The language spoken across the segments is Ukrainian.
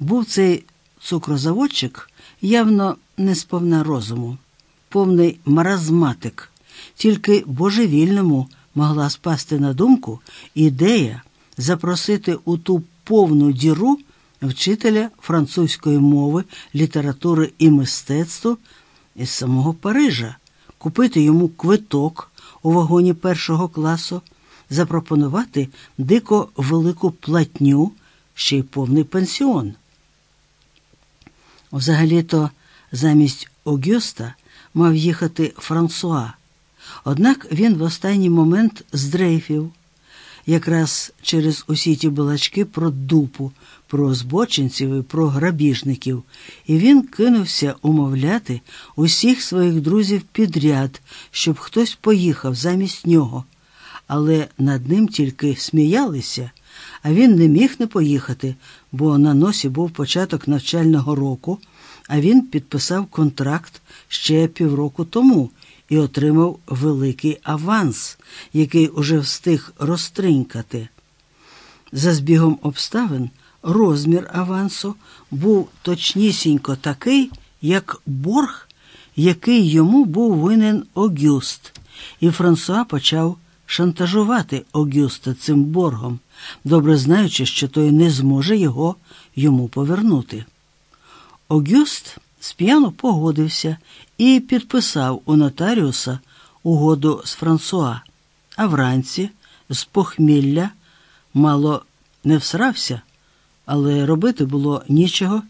Був цей цукрозаводчик явно не сповна розуму, повний маразматик, тільки божевільному могла спасти на думку ідея запросити у ту повну діру вчителя французької мови, літератури і мистецтва із самого Парижа, купити йому квиток у вагоні першого класу, запропонувати дико велику платню, ще й повний пенсіон. Взагалі-то замість Огюста мав їхати Франсуа, однак він в останній момент здрейфів, якраз через усі ті балачки про дупу, про збочинців і про грабіжників, і він кинувся умовляти усіх своїх друзів підряд, щоб хтось поїхав замість нього. Але над ним тільки сміялися, а він не міг не поїхати, бо на носі був початок навчального року, а він підписав контракт ще півроку тому і отримав великий аванс, який уже встиг розтринькати. За збігом обставин розмір авансу був точнісінько такий, як борг, який йому був винен Огюст, і Франсуа почав шантажувати Огюста цим боргом, добре знаючи, що той не зможе його йому повернути. Огюст сп'яно погодився і підписав у нотаріуса угоду з Франсуа, а вранці з похмілля мало не всрався, але робити було нічого,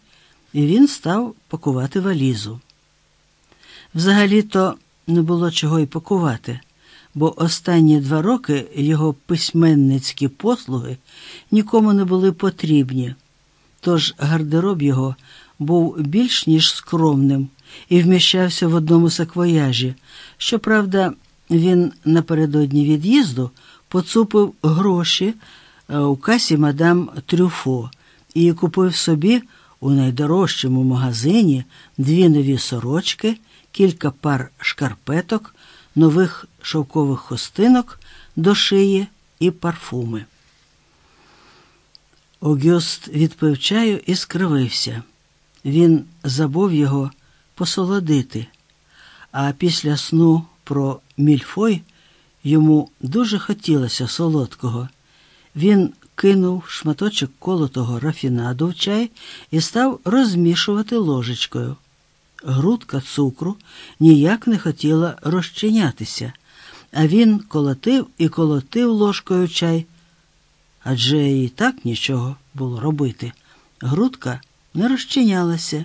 і він став пакувати валізу. Взагалі-то не було чого й пакувати, бо останні два роки його письменницькі послуги нікому не були потрібні, тож гардероб його був більш ніж скромним і вміщався в одному саквояжі. Щоправда, він напередодні від'їзду поцупив гроші е, у касі мадам Трюфо і купив собі у найдорожчому магазині дві нові сорочки, кілька пар шкарпеток, нових шовкових хустинок до шиї і парфуми. Огюст відпив чаю і скривився. Він забув його посолодити, а після сну про мільфой йому дуже хотілося солодкого. Він кинув шматочок колотого рафінаду в чай і став розмішувати ложечкою. Грудка цукру ніяк не хотіла розчинятися, а він колотив і колотив ложкою чай. Адже і так нічого було робити. Грудка не розчинялася.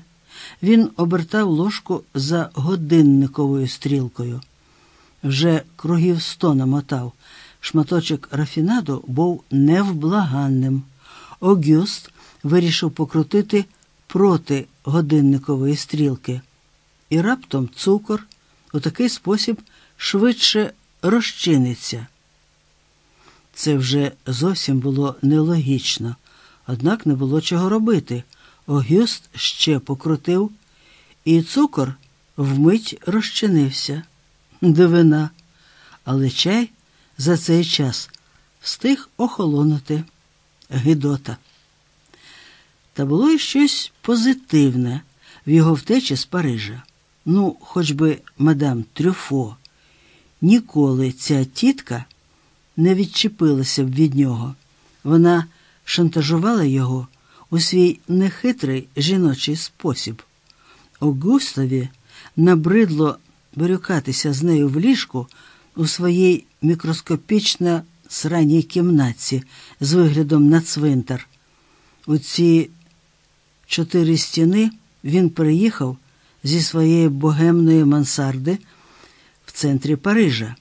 Він обертав ложку за годинниковою стрілкою. Вже кругів сто намотав. Шматочок рафінаду був невблаганним. Огюст вирішив покрутити проти годинникової стрілки. І раптом цукор у такий спосіб швидше розчиниться. Це вже зовсім було нелогічно, однак не було чого робити. Огюст ще покрутив, і цукор вмить розчинився. Дивина, але чай за цей час встиг охолонути Гидота. Та було й щось позитивне в його втечі з Парижа. Ну, хоч би мадам Трюфо. Ніколи ця тітка не відчепилася б від нього. Вона шантажувала його у свій нехитрий жіночий спосіб. Огустові набридло борюкатися з нею в ліжку у своїй мікроскопічно сраній кімнатці з виглядом на цвинтар. У ці чотири стіни він переїхав зі своєї богемної мансарди в центрі Парижа.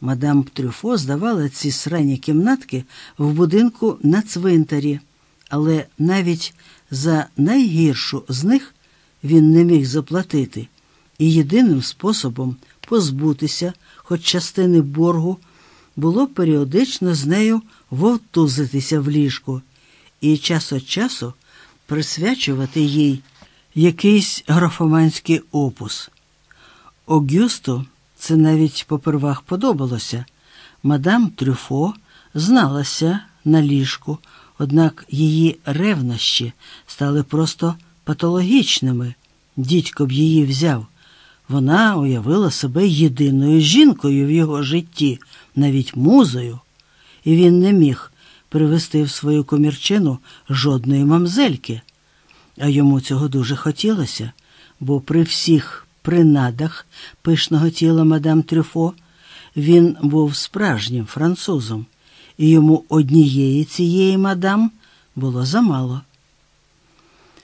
Мадам Трюфо здавала ці срані кімнатки в будинку на цвинтарі, але навіть за найгіршу з них він не міг заплатити, і єдиним способом позбутися хоч частини боргу було періодично з нею вовтузитися в ліжку і час від часу присвячувати їй якийсь графоманський опус. Огюсту це навіть попервах подобалося. Мадам Трюфо зналася на ліжку, Однак її ревнощі стали просто патологічними. Дідько б її взяв. Вона уявила себе єдиною жінкою в його житті, навіть музою, і він не міг привести в свою комірчину жодної мамзельки. А йому цього дуже хотілося, бо при всіх принадах пишного тіла мадам Трюфо він був справжнім французом, і йому однієї цієї мадам було замало.